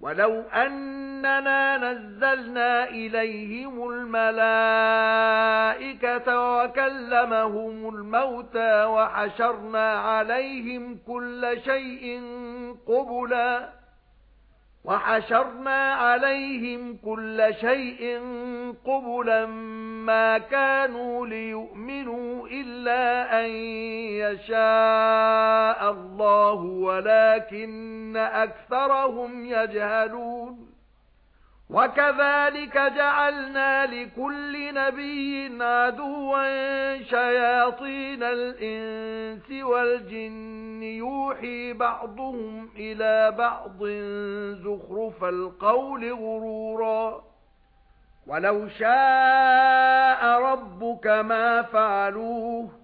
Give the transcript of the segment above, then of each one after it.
وَلَوْ أَنَّنَا نَزَّلْنَا إِلَيْهِمُ الْمَلَائِكَةَ وَكَلَّمَهُمُ الْمَوْتَى وَحَشَرْنَا عَلَيْهِمْ كُلَّ شَيْءٍ قُبُلًا وَحَشَرْنَا عَلَيْهِمْ كُلَّ شَيْءٍ قُبُلًا مَا كَانُوا لِيُؤْمِنُوا إِلَّا أَن يَشَاءَ اللَّهُ وَلَكِنَّ أَكْثَرَهُمْ يَجْهَلُونَ. وَكَذَلِكَ جَعَلْنَا لِكُلِّ نَبِيٍّ عَدُوًّا شَيَاطِينَ الْإِنسِ وَالْجِنِّ. يُوحِي بَعْضُهُمْ إِلَى بَعْضٍ زُخْرُفَ الْقَوْلِ غُرُورًا. وَلَوْ شَاءَ رَبُّكَ مَا فَعَلُوهُ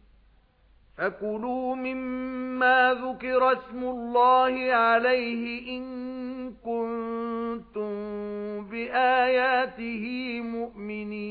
فَكُلُوا مِمَّا ذُكِرَ اسْمُ اللَّهِ عَلَيْهِ إِن كُنتُم بِآيَاتِهِ مُؤْمِنِينَ